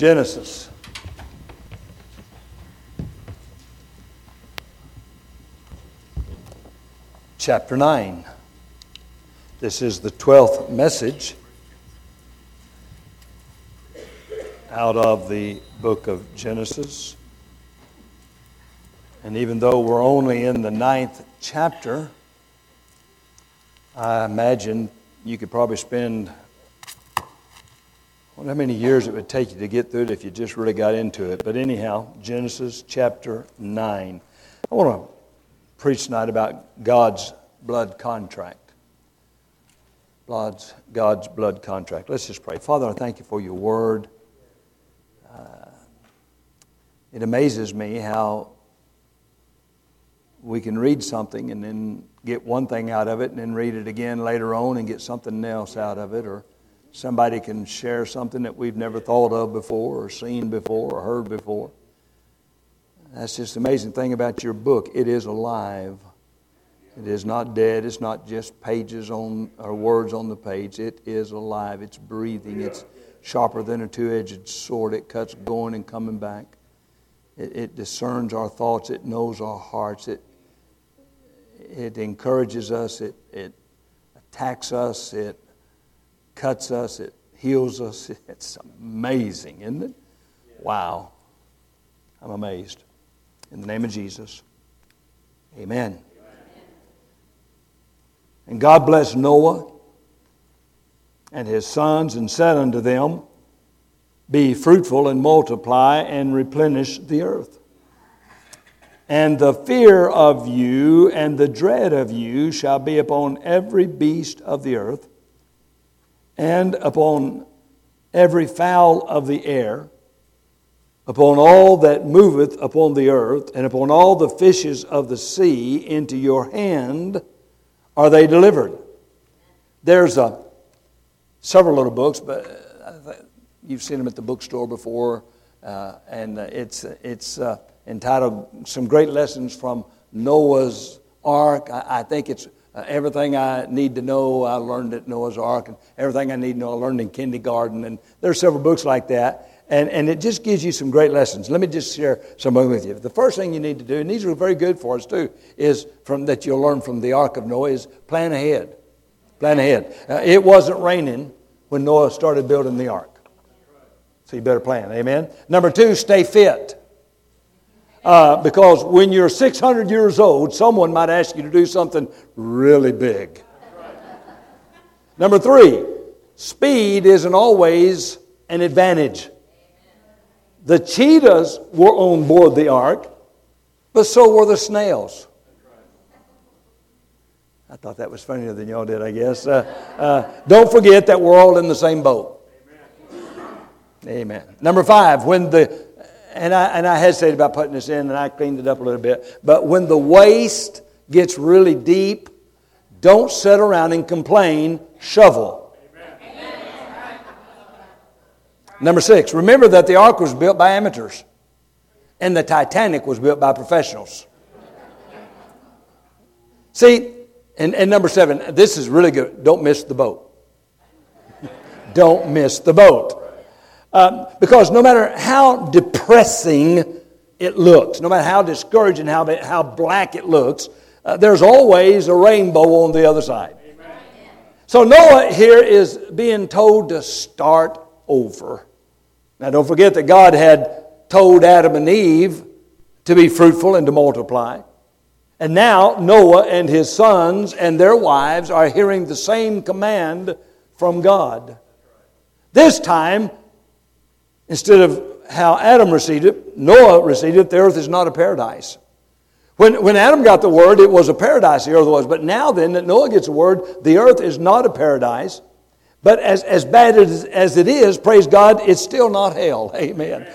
Genesis. Chapter 9. This is the 12th message out of the book of Genesis. And even though we're only in the ninth chapter, I imagine you could probably spend wonder how many years it would take you to get through it if you just really got into it. But anyhow, Genesis chapter 9. I want to preach tonight about God's blood contract. God's, God's blood contract. Let's just pray. Father, I thank you for your word. Uh, it amazes me how we can read something and then get one thing out of it and then read it again later on and get something else out of it or somebody can share something that we've never thought of before or seen before or heard before. That's just the amazing thing about your book. It is alive. It is not dead. It's not just pages on or words on the page. It is alive. It's breathing. It's sharper than a two-edged sword. It cuts going and coming back. It, it discerns our thoughts. It knows our hearts. It it encourages us. It it attacks us. It cuts us, it heals us. It's amazing, isn't it? Wow. I'm amazed. In the name of Jesus, amen. And God blessed Noah and his sons and said unto them, Be fruitful and multiply and replenish the earth. And the fear of you and the dread of you shall be upon every beast of the earth and upon every fowl of the air, upon all that moveth upon the earth, and upon all the fishes of the sea, into your hand are they delivered. There's a, several little books, but you've seen them at the bookstore before, uh, and it's, it's uh, entitled Some Great Lessons from Noah's Ark. I, I think it's uh, everything I need to know, I learned at Noah's Ark, and everything I need to know, I learned in kindergarten. And there are several books like that. And, and it just gives you some great lessons. Let me just share some of them with you. The first thing you need to do, and these are very good for us too, is from that you'll learn from the Ark of Noah, is plan ahead. Plan ahead. Uh, it wasn't raining when Noah started building the ark. So you better plan. Amen. Number two, stay fit. Uh, because when you're 600 years old, someone might ask you to do something really big. Number three, speed isn't always an advantage. The cheetahs were on board the ark, but so were the snails. I thought that was funnier than y'all did, I guess. Uh, uh, don't forget that we're all in the same boat. Amen. Number five, when the and I, and I hesitated about putting this in, and I cleaned it up a little bit. But when the waste gets really deep, don't sit around and complain, shovel. Amen. Number six, remember that the ark was built by amateurs, and the Titanic was built by professionals. See, and, and number seven, this is really good. Don't miss the boat. don't miss the boat. Um, because no matter how depressing it looks, no matter how discouraging, how, how black it looks, uh, there's always a rainbow on the other side. Amen. So Noah here is being told to start over. Now, don't forget that God had told Adam and Eve to be fruitful and to multiply. And now Noah and his sons and their wives are hearing the same command from God. This time, Instead of how Adam received it, Noah received it, the earth is not a paradise. When, when Adam got the word, it was a paradise, the earth was. But now then, that Noah gets the word, the earth is not a paradise. But as, as bad as, as it is, praise God, it's still not hell. Amen.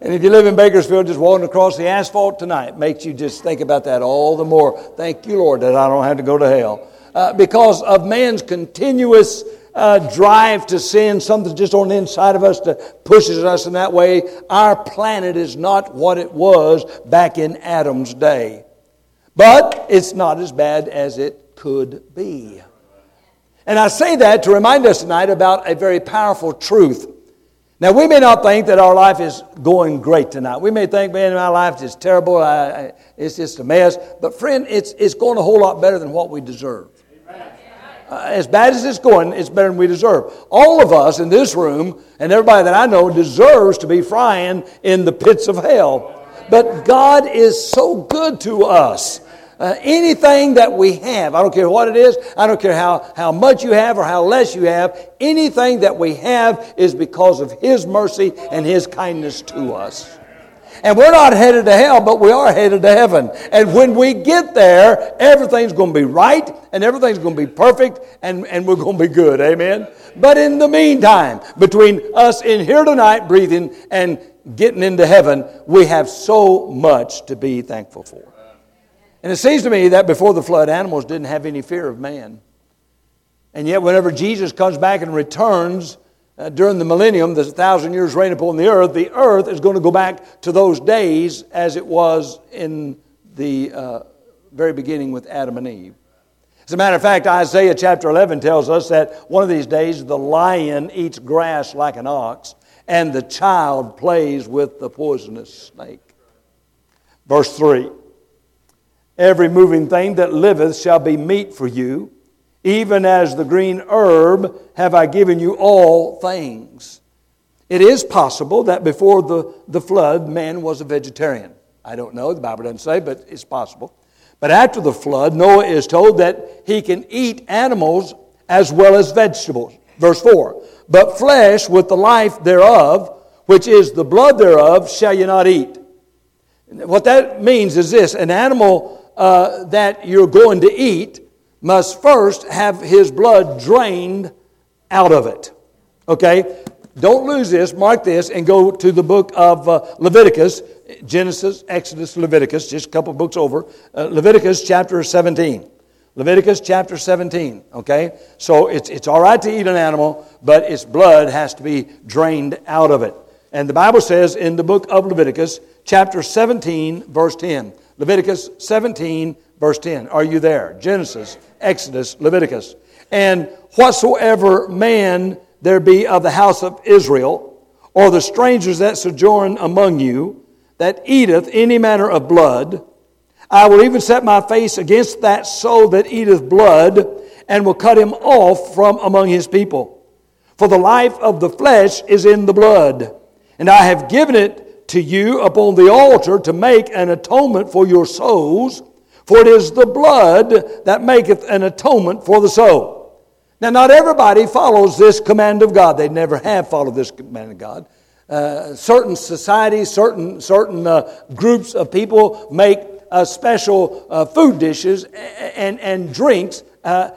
And if you live in Bakersfield, just walking across the asphalt tonight makes you just think about that all the more. Thank you, Lord, that I don't have to go to hell. Uh, because of man's continuous uh, drive to sin, something just on the inside of us that pushes us in that way. Our planet is not what it was back in Adam's day. But it's not as bad as it could be. And I say that to remind us tonight about a very powerful truth. Now, we may not think that our life is going great tonight. We may think, man, my life is terrible. I, I, it's just a mess. But, friend, it's, it's going a whole lot better than what we deserve. As bad as it's going, it's better than we deserve. All of us in this room and everybody that I know deserves to be frying in the pits of hell. But God is so good to us. Uh, anything that we have, I don't care what it is, I don't care how, how much you have or how less you have, anything that we have is because of His mercy and His kindness to us. And we're not headed to hell, but we are headed to heaven. And when we get there, everything's going to be right and everything's going to be perfect and, and we're going to be good. Amen? But in the meantime, between us in here tonight breathing and getting into heaven, we have so much to be thankful for. And it seems to me that before the flood, animals didn't have any fear of man. And yet, whenever Jesus comes back and returns uh, during the millennium, the thousand years reign upon the earth, the earth is going to go back to those days as it was in the uh, very beginning with Adam and Eve. As a matter of fact, Isaiah chapter 11 tells us that one of these days the lion eats grass like an ox, and the child plays with the poisonous snake. Verse 3 Every moving thing that liveth shall be meat for you. Even as the green herb have I given you all things. It is possible that before the, the flood, man was a vegetarian. I don't know, the Bible doesn't say, but it's possible. But after the flood, Noah is told that he can eat animals as well as vegetables. Verse 4 But flesh with the life thereof, which is the blood thereof, shall ye not eat. What that means is this an animal uh, that you're going to eat must first have his blood drained out of it. Okay? Don't lose this, mark this, and go to the book of uh, Leviticus, Genesis, Exodus, Leviticus, just a couple books over. Uh, Leviticus chapter 17. Leviticus chapter 17, okay? So it's, it's all right to eat an animal, but its blood has to be drained out of it. And the Bible says in the book of Leviticus, chapter 17, verse 10, Leviticus 17, verse 10. Are you there? Genesis, Exodus, Leviticus. And whatsoever man there be of the house of Israel, or the strangers that sojourn among you, that eateth any manner of blood, I will even set my face against that soul that eateth blood, and will cut him off from among his people. For the life of the flesh is in the blood, and I have given it to you upon the altar to make an atonement for your souls, for it is the blood that maketh an atonement for the soul. Now, not everybody follows this command of God. They never have followed this command of God. Uh, certain societies, certain, certain uh, groups of people make uh, special uh, food dishes and, and drinks uh,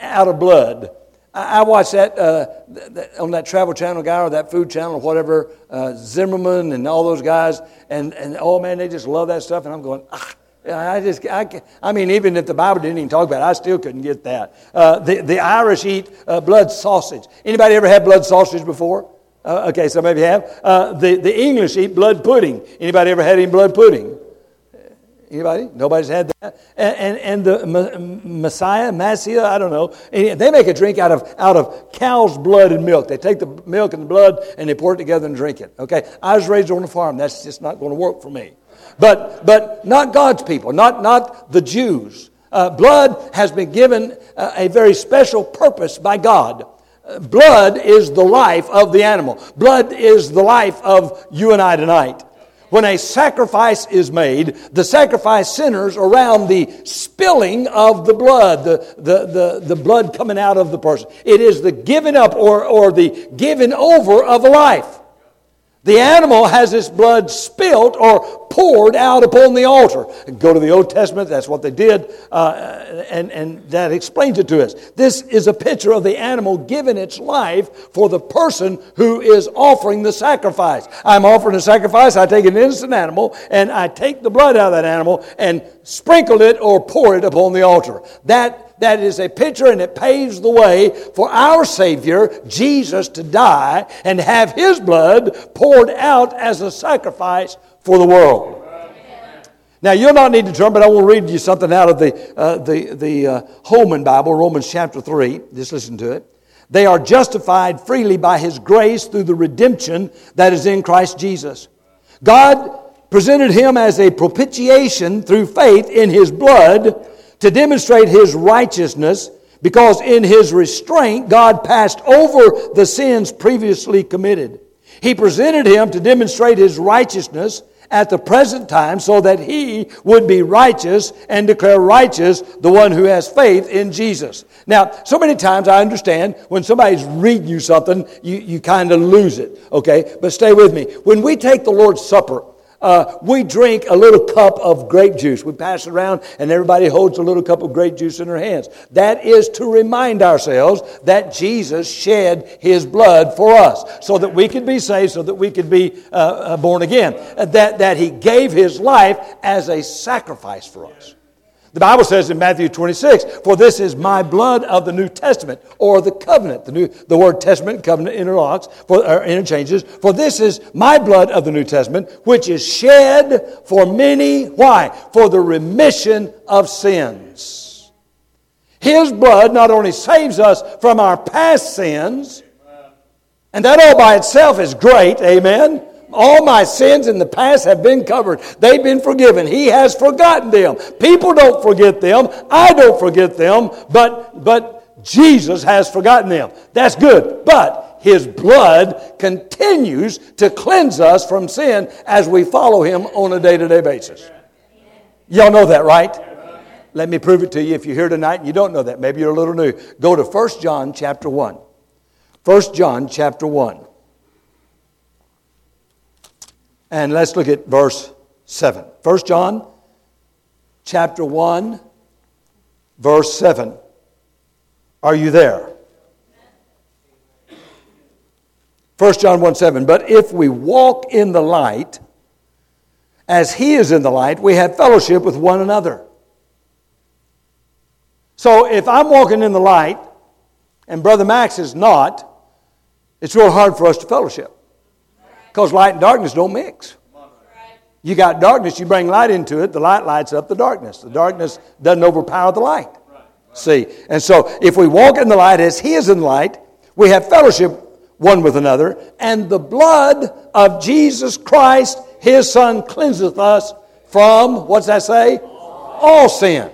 out of blood. I, watched that, uh, on that Travel Channel guy or that Food Channel or whatever, Zimmerman and all those guys, and, and oh man, they just love that stuff. And I'm going, ah, I just, I, I mean, even if the Bible didn't even talk about it, I still couldn't get that. Uh, the, the Irish eat uh, blood sausage. Anybody ever had blood sausage before? Uh, okay, some of you have. Uh, the, the English eat blood pudding. Anybody ever had any blood pudding? Anybody? Nobody's had that. And, and, and the Messiah, Massia, I don't know. They make a drink out of, out of cow's blood and milk. They take the milk and the blood and they pour it together and drink it. Okay? I was raised on a farm. That's just not going to work for me. But, but not God's people, not, not the Jews. Uh, blood has been given uh, a very special purpose by God. Uh, blood is the life of the animal. Blood is the life of you and I tonight when a sacrifice is made, the sacrifice centers around the spilling of the blood, the, the, the, the blood coming out of the person. It is the giving up or, or the giving over of a life. The animal has its blood spilt or poured out upon the altar. Go to the Old Testament, that's what they did, uh, and, and that explains it to us. This is a picture of the animal giving its life for the person who is offering the sacrifice. I'm offering a sacrifice, I take an innocent animal, and I take the blood out of that animal and sprinkle it or pour it upon the altar. That that is a picture and it paves the way for our Savior, Jesus, to die and have His blood poured out as a sacrifice for the world. Now, you'll not need to turn, but I will read you something out of the, uh, the, the uh, Holman Bible, Romans chapter 3. Just listen to it. They are justified freely by His grace through the redemption that is in Christ Jesus. God presented Him as a propitiation through faith in His blood to demonstrate His righteousness because in His restraint, God passed over the sins previously committed. He presented Him to demonstrate His righteousness at the present time so that he would be righteous and declare righteous the one who has faith in Jesus. Now, so many times I understand when somebody's reading you something, you, you kind of lose it, okay? But stay with me. When we take the Lord's Supper, uh, we drink a little cup of grape juice. We pass it around, and everybody holds a little cup of grape juice in their hands. That is to remind ourselves that Jesus shed his blood for us so that we could be saved, so that we could be uh, uh born again. That, that he gave his life as a sacrifice for us. The Bible says in Matthew 26, For this is my blood of the New Testament, or the covenant. The, new, the word testament, covenant interlocks, for, or interchanges. For this is my blood of the New Testament, which is shed for many. Why? For the remission of sins. His blood not only saves us from our past sins, and that all by itself is great, amen. All my sins in the past have been covered. They've been forgiven. He has forgotten them. People don't forget them. I don't forget them, but, but Jesus has forgotten them. That's good. But His blood continues to cleanse us from sin as we follow Him on a day to day basis. Y'all know that, right? Let me prove it to you if you're here tonight and you don't know that. Maybe you're a little new. Go to 1 John chapter 1. 1 John chapter 1. And let's look at verse 7. 1 John chapter 1, verse 7. Are you there? 1 John 1 7. But if we walk in the light, as he is in the light, we have fellowship with one another. So if I'm walking in the light and Brother Max is not, it's real hard for us to fellowship. Because light and darkness don't mix. You got darkness, you bring light into it, the light lights up the darkness. The darkness doesn't overpower the light. See? And so if we walk in the light as He is in the light, we have fellowship one with another, and the blood of Jesus Christ, His Son, cleanseth us from, what's that say? All sin.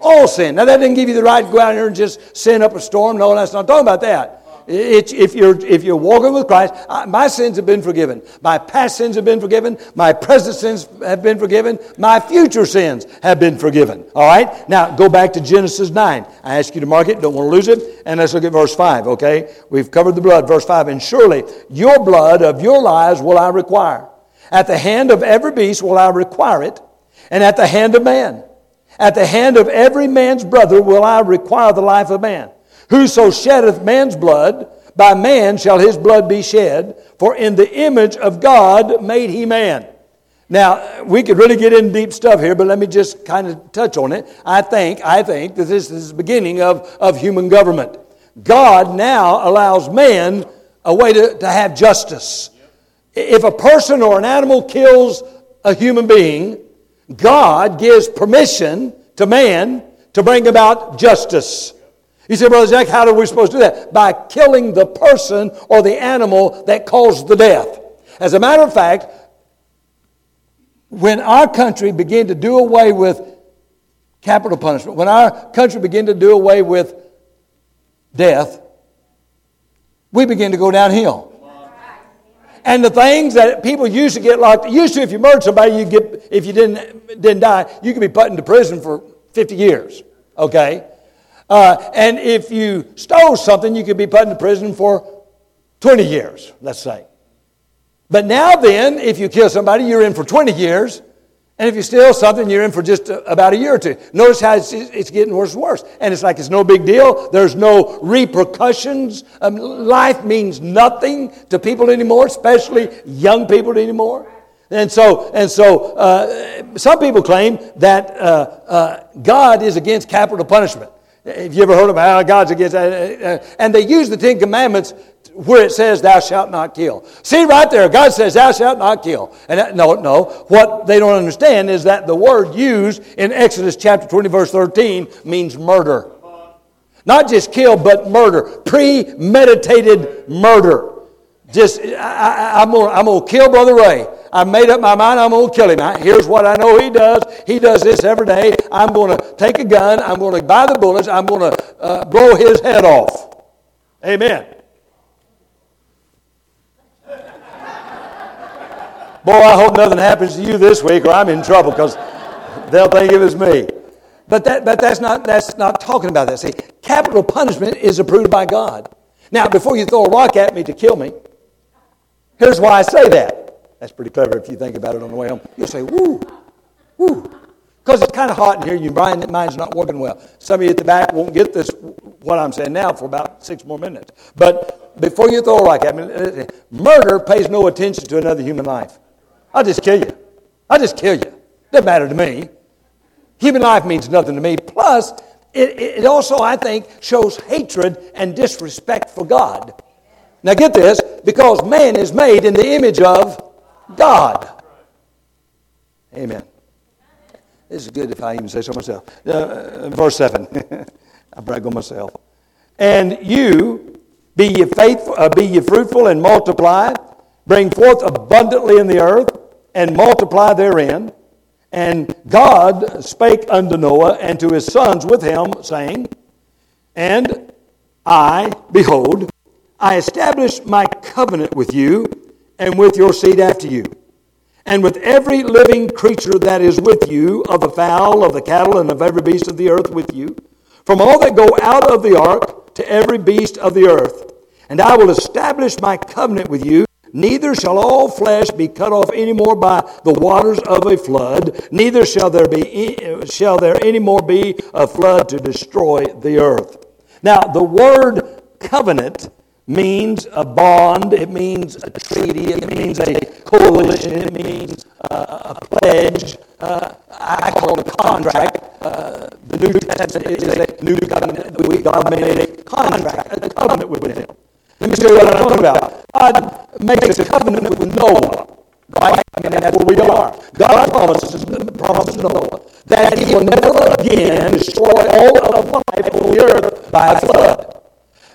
All sin. Now, that didn't give you the right to go out here and just send up a storm. No, that's not talking about that if, you're, if you're walking with Christ, my sins have been forgiven. My past sins have been forgiven. My present sins have been forgiven. My future sins have been forgiven. All right? Now, go back to Genesis 9. I ask you to mark it. Don't want to lose it. And let's look at verse 5, okay? We've covered the blood. Verse 5. And surely your blood of your lives will I require. At the hand of every beast will I require it, and at the hand of man. At the hand of every man's brother will I require the life of man. Whoso sheddeth man's blood, by man shall his blood be shed, for in the image of God made he man. Now, we could really get into deep stuff here, but let me just kind of touch on it. I think, I think that this is the beginning of, of human government. God now allows man a way to, to have justice. If a person or an animal kills a human being, God gives permission to man to bring about justice. You say, Brother Jack, how are we supposed to do that? By killing the person or the animal that caused the death. As a matter of fact, when our country began to do away with capital punishment, when our country began to do away with death, we began to go downhill. And the things that people used to get locked, used to if you murdered somebody, you get if you didn't didn't die, you could be put into prison for 50 years. Okay? Uh, and if you stole something, you could be put into prison for 20 years, let's say. But now then, if you kill somebody, you're in for 20 years. And if you steal something, you're in for just about a year or two. Notice how it's, it's, getting worse and worse. And it's like it's no big deal. There's no repercussions. Um, life means nothing to people anymore, especially young people anymore. And so, and so uh, some people claim that uh, uh God is against capital punishment. Have you ever heard of how God's against that? Uh, uh, and they use the Ten Commandments where it says, Thou shalt not kill. See right there, God says, Thou shalt not kill. And that, no, no. What they don't understand is that the word used in Exodus chapter 20, verse 13 means murder. Not just kill, but murder. Premeditated murder. Just, I, am going I'm to kill Brother Ray. I made up my mind I'm going to kill him. Here's what I know he does. He does this every day. I'm going to take a gun. I'm going to buy the bullets. I'm going to uh, blow his head off. Amen. Boy, I hope nothing happens to you this week or I'm in trouble because they'll think it was me. But, that, but that's, not, that's not talking about that. See, capital punishment is approved by God. Now, before you throw a rock at me to kill me, here's why I say that. That's pretty clever if you think about it on the way home. You'll say, woo, woo. Because it's kind of hot in here. Your mind, mind's not working well. Some of you at the back won't get this, what I'm saying now, for about six more minutes. But before you throw a rock at me, murder pays no attention to another human life. I'll just kill you. I'll just kill you. Doesn't matter to me. Human life means nothing to me. Plus, it, it also, I think, shows hatred and disrespect for God. Now, get this because man is made in the image of God. Amen. This is good if I even say so myself. Uh, uh verse 7. I brag on myself. And you, be ye, faithful, uh, be ye fruitful and multiply, bring forth abundantly in the earth, and multiply therein. And God spake unto Noah and to his sons with him, saying, And I, behold, I establish my covenant with you and with your seed after you, and with every living creature that is with you, of the fowl, of the cattle, and of every beast of the earth with you, from all that go out of the ark to every beast of the earth. And I will establish my covenant with you Neither shall all flesh be cut off any more by the waters of a flood, neither shall there be shall there any more be a flood to destroy the earth. Now, the word covenant means a bond, it means a treaty, it means a coalition, it means uh, a pledge. Uh, I call it a contract. Uh, the New Testament is a new covenant. We, God made a contract, a covenant with him. Let me show you what I'm talking about. God makes a covenant with Noah. Right? I mean, that's where we are. God promises, promises Noah that he will never again destroy all of life on the earth by flood.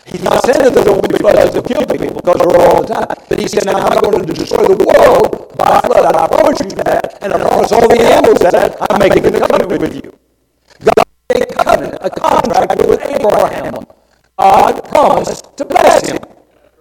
He's not saying that there will be floods that kill people because they're all the time. But he said, now I'm going to destroy the world by flood. And I promise you that. And I promise all the animals that I'm making a covenant with you. God made a covenant, a contract with Abraham. God promised to bless him.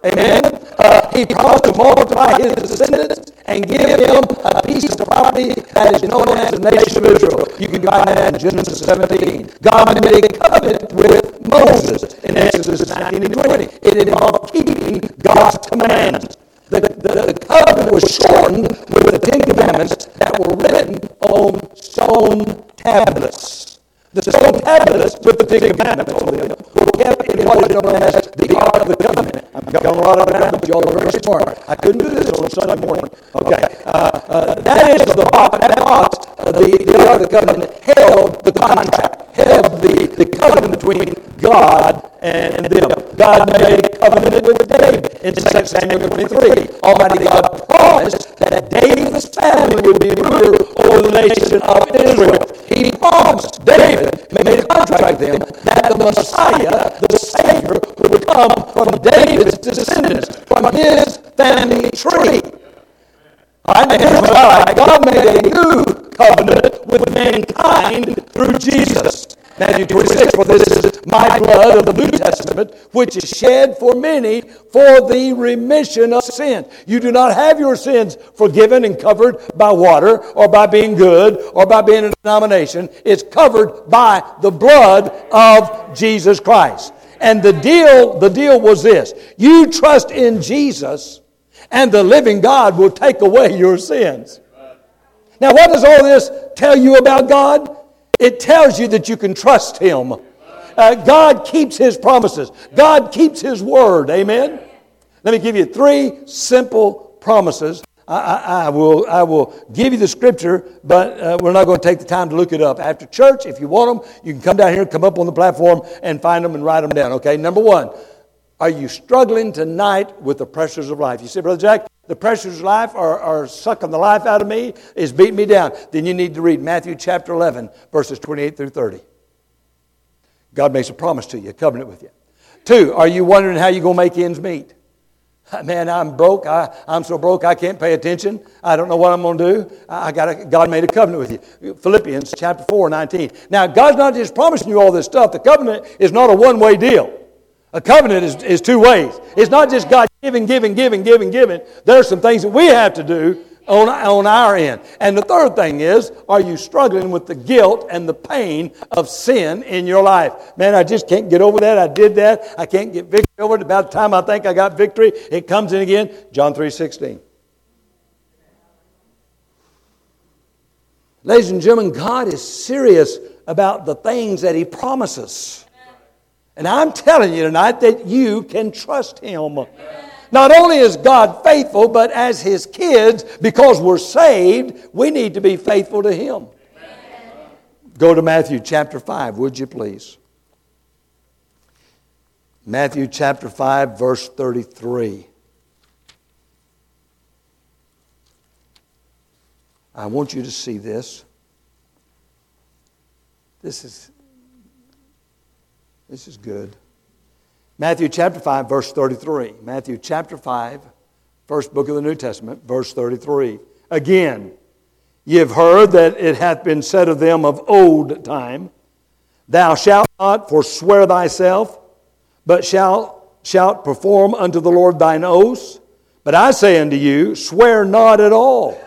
Amen. Uh, he promised to multiply his descendants and give him a piece of property that is known as the nation of Israel. You can find that in Genesis 17. God made a covenant with Moses in Exodus 19 and 20. It involved keeping God's commands. The, the, the covenant was shortened with the Ten Commandments that were written on stone tablets. The stone tablets with the Ten Commandments on them were kept in what is known as the Ark of the Covenant. I'm going a lot of ground, but y'all are very smart. I couldn't do this on Sunday morning. Okay. Uh, uh, that is the box, that box, the, the Ark of the Covenant held the contract, held the, the covenant between God and them. God made a covenant with David in 2 Samuel 23. Almighty God promised that David's family would be ruler over the nation of Israel. He promised David made a contract with them that the Messiah, the Savior, would come from David's descendants, from his family tree. I like. God made a new covenant with mankind through Jesus. Matthew 26, for this is my blood of the New Testament, which is shed for many for the remission of sin. You do not have your sins forgiven and covered by water or by being good or by being a denomination. It's covered by the blood of Jesus Christ. And the deal, the deal was this. You trust in Jesus and the living God will take away your sins. Now, what does all this tell you about God? It tells you that you can trust Him. Uh, God keeps His promises, God keeps His word. Amen? Let me give you three simple promises. I, I, I will, I will give you the scripture, but uh, we're not going to take the time to look it up. After church, if you want them, you can come down here, come up on the platform, and find them and write them down. Okay, number one, are you struggling tonight with the pressures of life? You say, Brother Jack, the pressures of life are, are sucking the life out of me, is beating me down. Then you need to read Matthew chapter 11, verses 28 through 30. God makes a promise to you, a covenant with you. Two, are you wondering how you're going to make ends meet? Man, I'm broke. I, I'm so broke I can't pay attention. I don't know what I'm going to do. I got a, God made a covenant with you. Philippians chapter 4, 19. Now, God's not just promising you all this stuff. The covenant is not a one way deal. A covenant is, is two ways. It's not just God giving, giving, giving, giving, giving. There are some things that we have to do on, on our end. And the third thing is, are you struggling with the guilt and the pain of sin in your life? Man, I just can't get over that. I did that. I can't get victory over it. About the time I think I got victory, it comes in again. John 3 16. Ladies and gentlemen, God is serious about the things that He promises. And I'm telling you tonight that you can trust Him. Not only is God faithful, but as His kids, because we're saved, we need to be faithful to Him. Go to Matthew chapter 5, would you please? Matthew chapter 5, verse 33. I want you to see this. This is, this is good. Matthew chapter 5, verse 33. Matthew chapter 5, first book of the New Testament, verse 33. Again, ye have heard that it hath been said of them of old time, Thou shalt not forswear thyself, but shalt, shalt perform unto the Lord thine oaths. But I say unto you, swear not at all,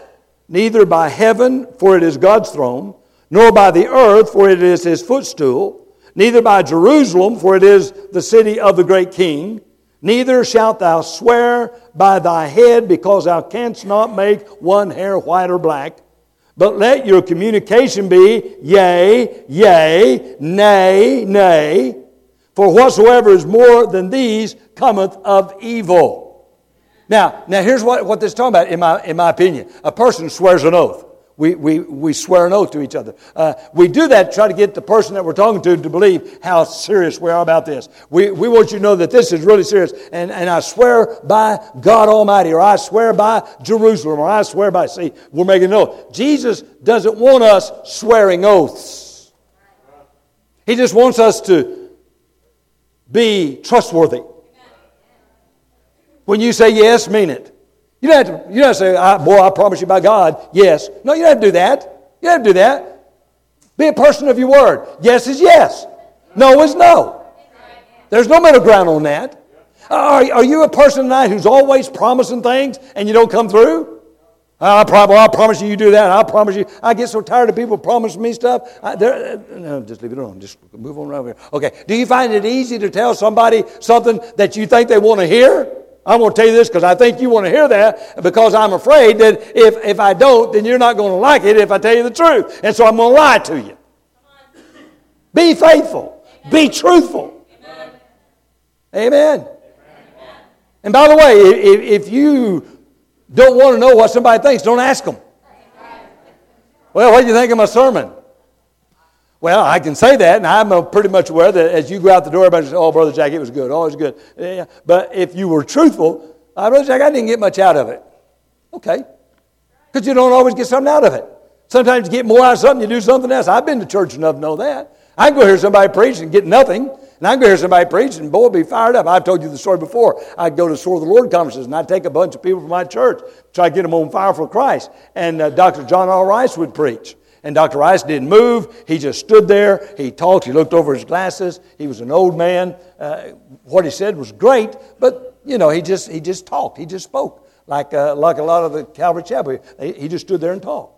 neither by heaven, for it is God's throne, nor by the earth, for it is his footstool neither by Jerusalem, for it is the city of the great king. Neither shalt thou swear by thy head, because thou canst not make one hair white or black. But let your communication be yea, yea, nay, nay. For whatsoever is more than these cometh of evil. Now, now here's what, what this is talking about, in my, in my opinion. A person swears an oath. We, we, we swear an oath to each other. Uh, we do that to try to get the person that we're talking to to believe how serious we are about this. We, we want you to know that this is really serious. And, and I swear by God Almighty, or I swear by Jerusalem, or I swear by, see, we're making an oath. Jesus doesn't want us swearing oaths. He just wants us to be trustworthy. When you say yes, mean it. You don't have to, you don't have to say, I, boy, I promise you by God, yes. No, you don't have to do that. You don't have to do that. Be a person of your word. Yes is yes. No is no. There's no middle ground on that. Are, are you a person tonight who's always promising things and you don't come through? Ah, I, promise, I promise you, you do that. I promise you. I get so tired of people promising me stuff. I, uh, no, just leave it alone. Just move on over here. Okay. Do you find it easy to tell somebody something that you think they want to hear? I'm going to tell you this because I think you want to hear that because I'm afraid that if, if I don't, then you're not going to like it if I tell you the truth. And so I'm going to lie to you. Be faithful. Be truthful. Amen. And by the way, if, if you don't want to know what somebody thinks, don't ask them. Well, what do you think of my sermon? Well, I can say that, and I'm pretty much aware that as you go out the door, everybody says, Oh, Brother Jack, it was good. Oh, it was good. Yeah. But if you were truthful, oh, Brother Jack, I didn't get much out of it. Okay. Because you don't always get something out of it. Sometimes you get more out of something, you do something else. I've been to church enough to know that. I can go hear somebody preach and get nothing. And I can go hear somebody preach and boy, be fired up. I've told you the story before. I'd go to Sword of the Lord conferences and I'd take a bunch of people from my church, try to get them on fire for Christ. And uh, Dr. John R. Rice would preach. And Dr. Rice didn't move. He just stood there. He talked. He looked over his glasses. He was an old man. Uh, what he said was great, but, you know, he just, he just talked. He just spoke like, uh, like a lot of the Calvary Chapel. He just stood there and talked.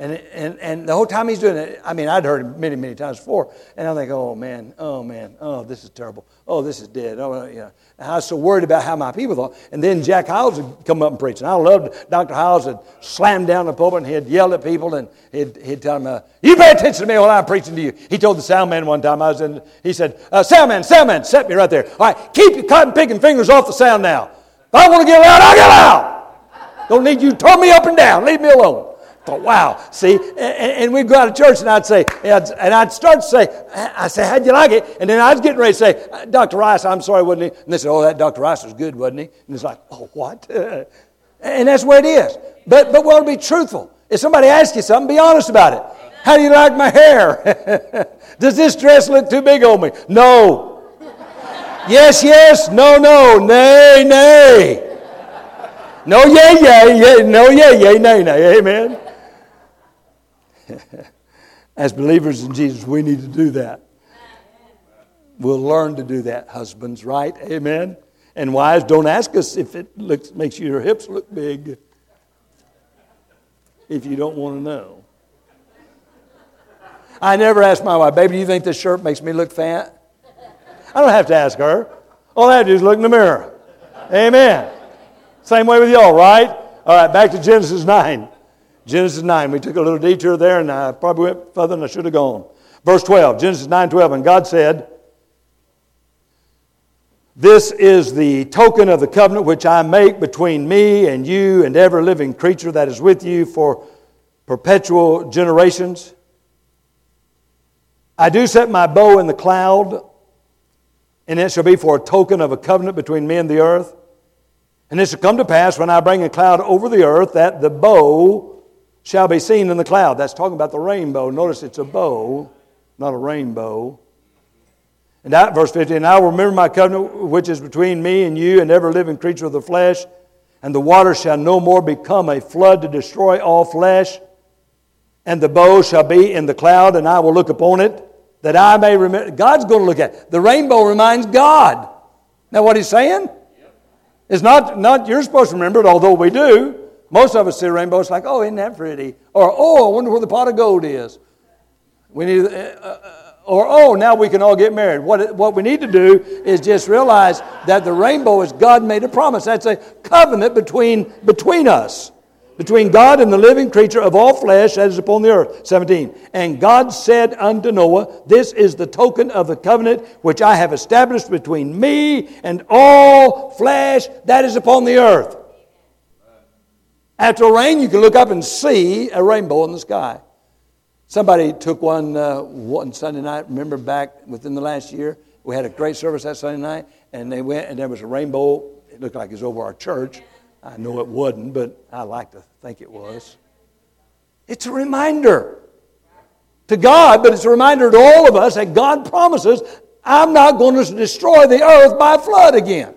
And, and, and the whole time he's doing it, I mean, I'd heard him many, many times before. And I think, oh, man, oh, man, oh, this is terrible. Oh, this is dead. Oh, you know. I was so worried about how my people thought. And then Jack Hyles would come up and preach. And I loved Dr. Hyles would slam down the pulpit and he'd yell at people and he'd, he'd tell them, uh, you pay attention to me while I'm preaching to you. He told the sound man one time, I was in, he said, uh, sound man, sound man, set me right there. All right, keep your cotton picking fingers off the sound now. If I want to get loud, I'll get loud. Don't need you to turn me up and down. Leave me alone thought, wow, see? And, and, we'd go out of church and I'd say, and I'd start to say, I say, how'd you like it? And then I was getting ready to say, Dr. Rice, I'm sorry, wasn't he? And they said, oh, that Dr. Rice was good, wasn't he? And it's like, oh, what? and that's where it is. But, but we want to be truthful. If somebody asks you something, be honest about it. How do you like my hair? Does this dress look too big on me? No. yes, yes. No, no. Nay, nay. No, yay, yay, yay. No, yay, yay, nay, nay. Amen. As believers in Jesus, we need to do that. We'll learn to do that, husbands, right? Amen. And wives, don't ask us if it looks, makes your hips look big if you don't want to know. I never ask my wife, baby, do you think this shirt makes me look fat? I don't have to ask her. All I have to do is look in the mirror. Amen. Same way with y'all, right? All right, back to Genesis 9. Genesis 9. We took a little detour there and I probably went further than I should have gone. Verse 12, Genesis 9 12. And God said, This is the token of the covenant which I make between me and you and every living creature that is with you for perpetual generations. I do set my bow in the cloud, and it shall be for a token of a covenant between me and the earth. And it shall come to pass when I bring a cloud over the earth that the bow shall be seen in the cloud. That's talking about the rainbow. Notice it's a bow, not a rainbow. And that, verse 15, and I will remember my covenant which is between me and you and every living creature of the flesh, and the water shall no more become a flood to destroy all flesh. And the bow shall be in the cloud, and I will look upon it that I may remember. God's going to look at it. The rainbow reminds God. Now, what he's saying is not, not you're supposed to remember it, although we do. Most of us see a rainbow, it's like, oh, isn't that pretty? Or, oh, I wonder where the pot of gold is. We need, uh, uh, or, oh, now we can all get married. What, what we need to do is just realize that the rainbow is God made a promise. That's a covenant between, between us between God and the living creature of all flesh that is upon the earth. 17. And God said unto Noah, This is the token of the covenant which I have established between me and all flesh that is upon the earth. After a rain, you can look up and see a rainbow in the sky. Somebody took one uh, one Sunday night. Remember back within the last year, we had a great service that Sunday night, and they went and there was a rainbow. It looked like it was over our church. I know it wouldn't, but I like to think it was. It's a reminder to God, but it's a reminder to all of us that God promises, I'm not going to destroy the earth by flood again.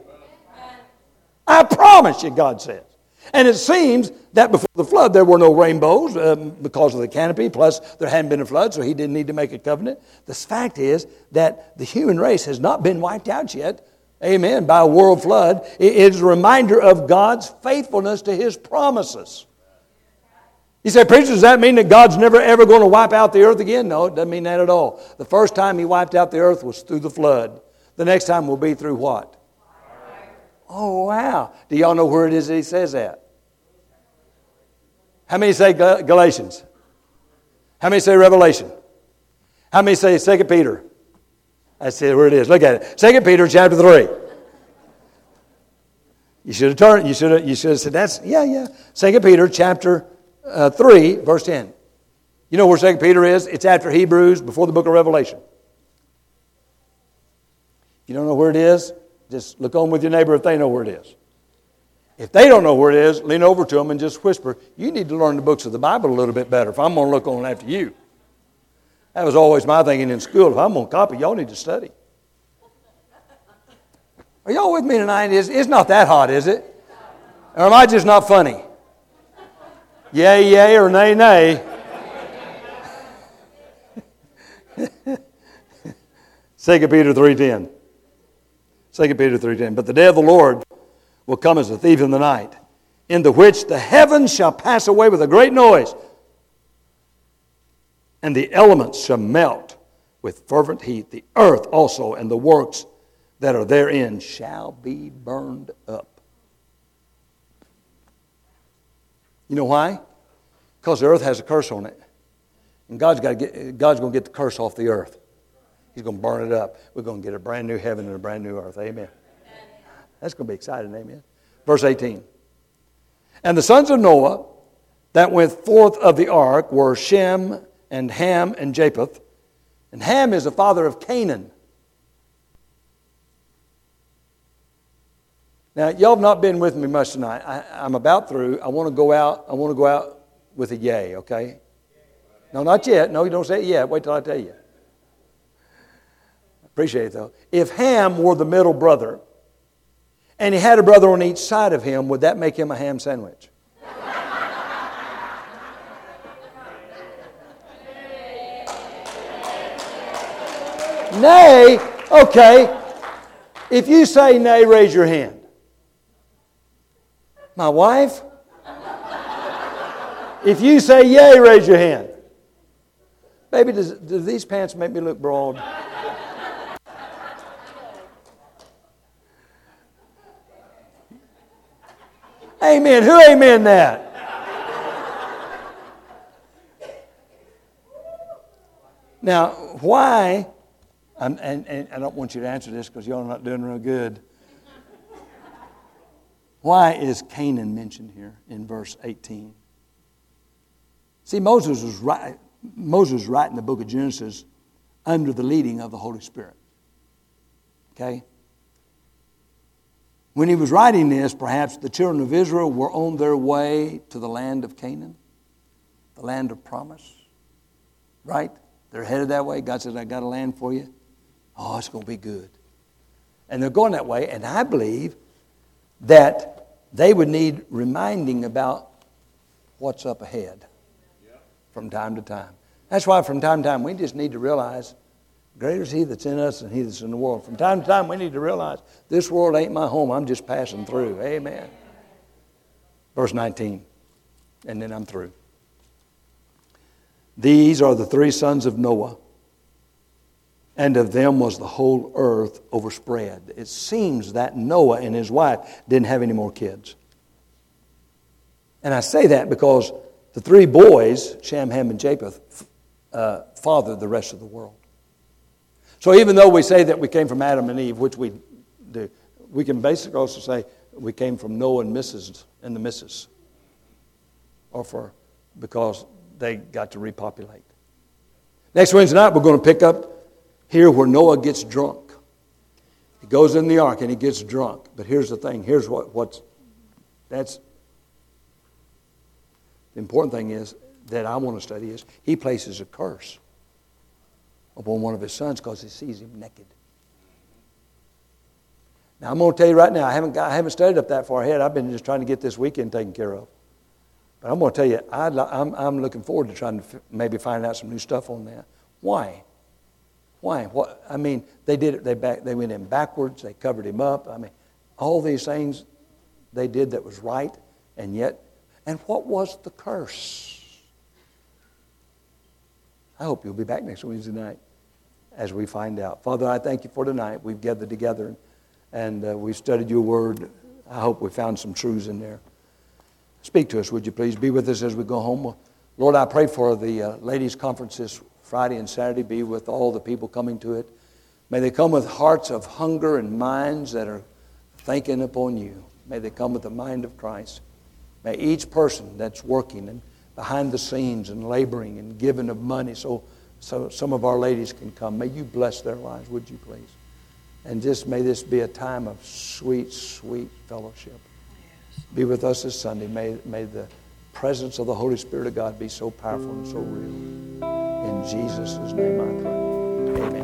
I promise you, God says. And it seems that before the flood, there were no rainbows um, because of the canopy, plus there hadn't been a flood, so he didn't need to make a covenant. The fact is that the human race has not been wiped out yet amen, by a world flood, it is a reminder of God's faithfulness to his promises. You say, Preacher, does that mean that God's never ever going to wipe out the earth again? No, it doesn't mean that at all. The first time he wiped out the earth was through the flood. The next time will be through what? Oh, wow. Do y'all know where it is that he says that? How many say Galatians? How many say Revelation? How many say 2 Peter? I see where it is. Look at it. Second Peter chapter 3. You should have turned, you should have, you should have said, that's, yeah, yeah. Second Peter chapter uh, 3, verse 10. You know where Second Peter is? It's after Hebrews, before the book of Revelation. You don't know where it is? Just look on with your neighbor if they know where it is. If they don't know where it is, lean over to them and just whisper, You need to learn the books of the Bible a little bit better if I'm going to look on after you. That was always my thinking in school. If I'm going to copy, y'all need to study. Are y'all with me tonight? It's, it's not that hot, is it? Or am I just not funny? Yay, yay, or nay, nay. Second Peter 3.10. 2 Peter 3.10. But the day of the Lord will come as a thief in the night, in the which the heavens shall pass away with a great noise and the elements shall melt with fervent heat. The earth also and the works that are therein shall be burned up. You know why? Because the earth has a curse on it. And God's, got to get, God's going to get the curse off the earth. He's going to burn it up. We're going to get a brand new heaven and a brand new earth. Amen. That's going to be exciting. Amen. Verse 18. And the sons of Noah that went forth of the ark were Shem, and Ham and Japheth. And Ham is the father of Canaan. Now, y'all have not been with me much tonight. I, am about through. I want to go out. I want to go out with a yay, okay? No, not yet. No, you don't say it yet. Wait till I tell you. Appreciate it though. If Ham were the middle brother, and he had a brother on each side of him, would that make him a ham sandwich? nay, okay. If you say nay, raise your hand. My wife? If you say yay, raise your hand. Baby, does, do these pants make me look broad? Amen. Who amen that? Now, why, and, and, and I don't want you to answer this because y'all are not doing real good. Why is Canaan mentioned here in verse 18? See, Moses was, right, Moses was writing the book of Genesis under the leading of the Holy Spirit. Okay? When he was writing this, perhaps the children of Israel were on their way to the land of Canaan, the land of promise. Right? They're headed that way. God says, I got a land for you. Oh, it's going to be good. And they're going that way, and I believe that they would need reminding about what's up ahead from time to time. That's why from time to time we just need to realize greater is He that's in us than He that's in the world. From time to time we need to realize this world ain't my home. I'm just passing through. Amen. Verse 19, and then I'm through. These are the three sons of Noah, and of them was the whole earth overspread. It seems that Noah and his wife didn't have any more kids. And I say that because the three boys, Shem, Ham, and Japheth, uh, fathered the rest of the world. So even though we say that we came from Adam and Eve, which we do, we can basically also say we came from Noah and Mrs. and the Missus, or for because they got to repopulate. Next Wednesday night, we're going to pick up here where Noah gets drunk. He goes in the ark and he gets drunk. But here's the thing. Here's what, what's that's the important thing is that I want to study is he places a curse upon one of his sons because he sees him naked. Now I'm going to tell you right now, I haven't, got, I haven't studied up that far ahead. I've been just trying to get this weekend taken care of. But I'm going to tell you, i am I'm, I'm looking forward to trying to f- maybe find out some new stuff on that. Why? Why? What? I mean, they did it. They back. They went in backwards. They covered him up. I mean, all these things they did that was right, and yet and what was the curse? I hope you'll be back next Wednesday night as we find out. Father, I thank you for tonight. We've gathered together and uh, we've studied your word. I hope we found some truths in there. Speak to us, would you please? Be with us as we go home. Lord, I pray for the uh, ladies' conference this Friday and Saturday. Be with all the people coming to it. May they come with hearts of hunger and minds that are thinking upon you. May they come with the mind of Christ. May each person that's working and behind the scenes and laboring and giving of money so, so some of our ladies can come, may you bless their lives, would you please? And just may this be a time of sweet, sweet fellowship. Yes. Be with us this Sunday. May, may the presence of the Holy Spirit of God be so powerful and so real. In Jesus' name I pray. Amen.